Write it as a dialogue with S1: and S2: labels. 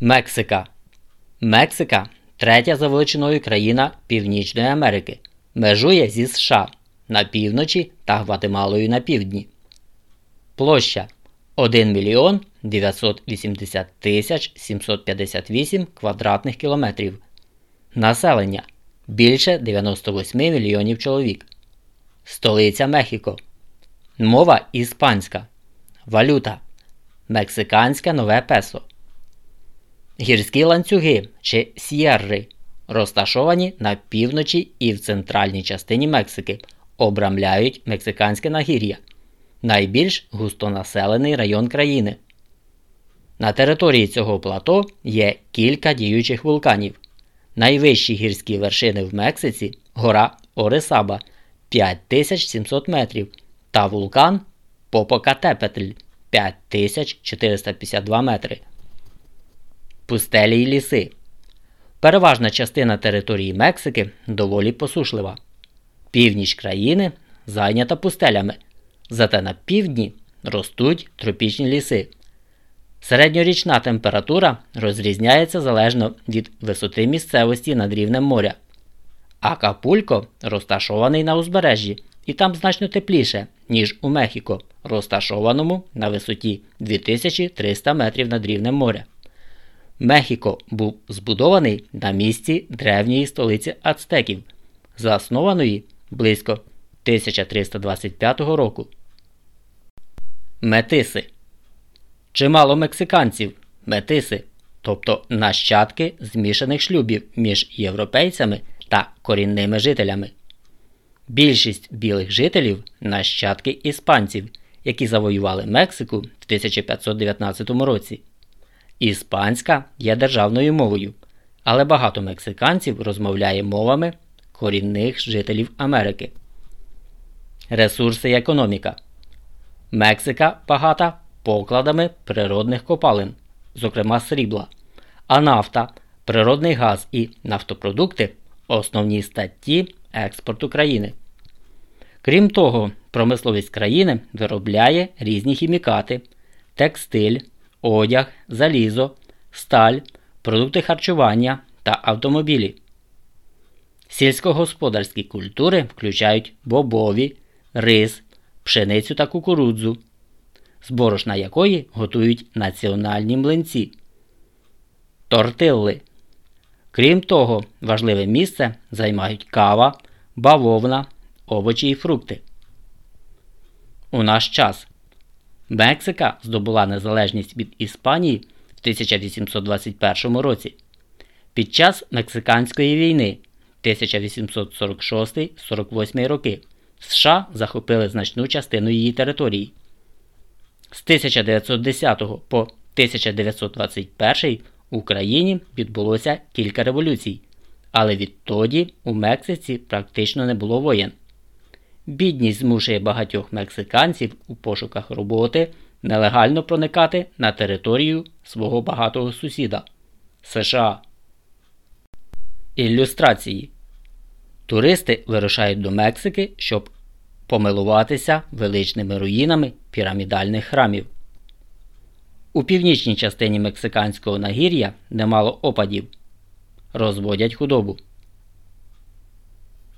S1: Мексика. Мексика третя за величиною країна Північної Америки. Межує зі США на півночі та Гватемалою на півдні. Площа 1 мільйон 980 тисяч 758 квадратних кілометрів. Населення більше 98 мільйонів чоловік. Столиця Мехіко. Мова іспанська. Валюта. Мексиканське нове песо. Гірські ланцюги чи с'єрри розташовані на півночі і в центральній частині Мексики, обрамляють мексиканське нагір'я, найбільш густонаселений район країни. На території цього плато є кілька діючих вулканів. Найвищі гірські вершини в Мексиці гора Оресаба 5700 метрів та вулкан Попокатепетль 5452 метри. Пустелі й ліси. Переважна частина території Мексики доволі посушлива. Північ країни зайнята пустелями, зате на півдні ростуть тропічні ліси. Середньорічна температура розрізняється залежно від висоти місцевості над рівнем моря. Акапулько розташований на узбережжі і там значно тепліше, ніж у Мехіко, розташованому на висоті 2300 метрів над рівнем моря. Мехіко був збудований на місці древньої столиці ацтеків, заснованої близько 1325 року. Метиси Чимало мексиканців метиси, тобто нащадки змішаних шлюбів між європейцями та корінними жителями. Більшість білих жителів нащадки іспанців, які завоювали Мексику в 1519 році. Іспанська є державною мовою, але багато мексиканців розмовляє мовами корінних жителів Америки. Ресурси і економіка. Мексика багата покладами природних копалин, зокрема срібла, а нафта, природний газ і нафтопродукти основні статті експорту країни. Крім того, промисловість країни виробляє різні хімікати, текстиль, одяг, залізо, сталь, продукти харчування та автомобілі. Сільськогосподарські культури включають бобові, рис, пшеницю та кукурудзу, з якої готують національні млинці. Тортилли. Крім того, важливе місце займають кава, бавовна, овочі і фрукти. У наш час Мексика здобула незалежність від Іспанії в 1821 році. Під час Мексиканської війни 1846-48 роки США захопили значну частину її території. З 1910 по 1921 в Україні відбулося кілька революцій, але відтоді у Мексиці практично не було воєн. Бідність змушує багатьох мексиканців у пошуках роботи нелегально проникати на територію свого багатого сусіда США. Ілюстрації Туристи вирушають до Мексики, щоб помилуватися величними руїнами пірамідальних храмів. У північній частині мексиканського нагір'я немало опадів, розводять худобу.